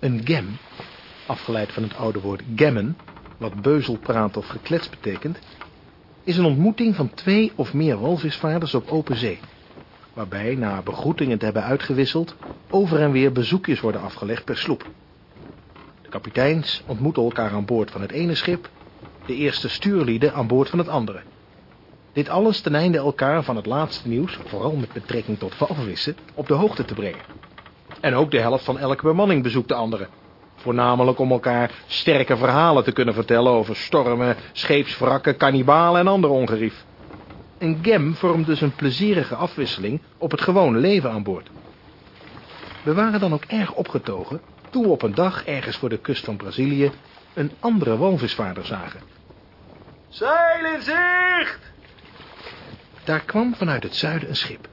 Een gem, afgeleid van het oude woord gemmen, wat beuzelpraat of geklets betekent, is een ontmoeting van twee of meer walvisvaarders op open zee, waarbij, na begroetingen te hebben uitgewisseld, over en weer bezoekjes worden afgelegd per sloep. De kapiteins ontmoeten elkaar aan boord van het ene schip, de eerste stuurlieden aan boord van het andere. Dit alles ten einde elkaar van het laatste nieuws, vooral met betrekking tot walvissen, op de hoogte te brengen. En ook de helft van elke bemanning bezoekt de andere. Voornamelijk om elkaar sterke verhalen te kunnen vertellen over stormen, scheepswrakken, kannibalen en ander ongerief. Een gem vormt dus een plezierige afwisseling op het gewone leven aan boord. We waren dan ook erg opgetogen toen we op een dag ergens voor de kust van Brazilië een andere walvisvaarder zagen. Zeil in zicht! Daar kwam vanuit het zuiden een schip.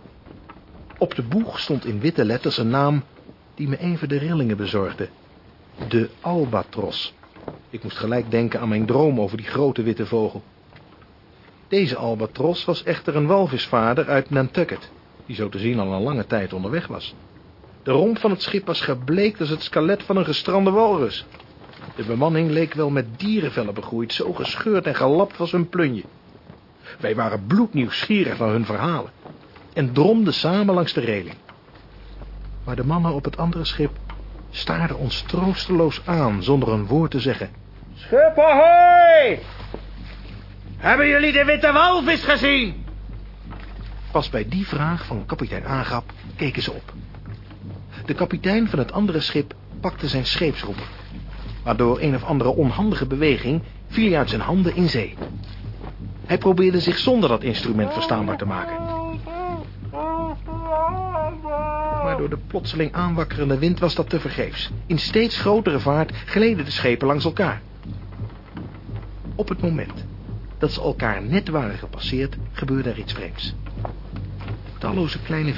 Op de boeg stond in witte letters een naam die me even de rillingen bezorgde. De Albatros. Ik moest gelijk denken aan mijn droom over die grote witte vogel. Deze Albatros was echter een walvisvaarder uit Nantucket, die zo te zien al een lange tijd onderweg was. De romp van het schip was gebleekt als het skelet van een gestrande walrus. De bemanning leek wel met dierenvellen begroeid, zo gescheurd en gelapt was hun plunje. Wij waren bloednieuwsgierig naar hun verhalen en dromden samen langs de reling. Maar de mannen op het andere schip staarden ons troosteloos aan zonder een woord te zeggen. Schip ahoy! Hebben jullie de witte walvis gezien? Pas bij die vraag van kapitein Aangap keken ze op. De kapitein van het andere schip pakte zijn scheepsroeper. Waardoor een of andere onhandige beweging viel hij uit zijn handen in zee. Hij probeerde zich zonder dat instrument verstaanbaar te maken. Door de plotseling aanwakkerende wind was dat tevergeefs. In steeds grotere vaart gleden de schepen langs elkaar. Op het moment dat ze elkaar net waren gepasseerd, gebeurde er iets vreemds. Talloze kleine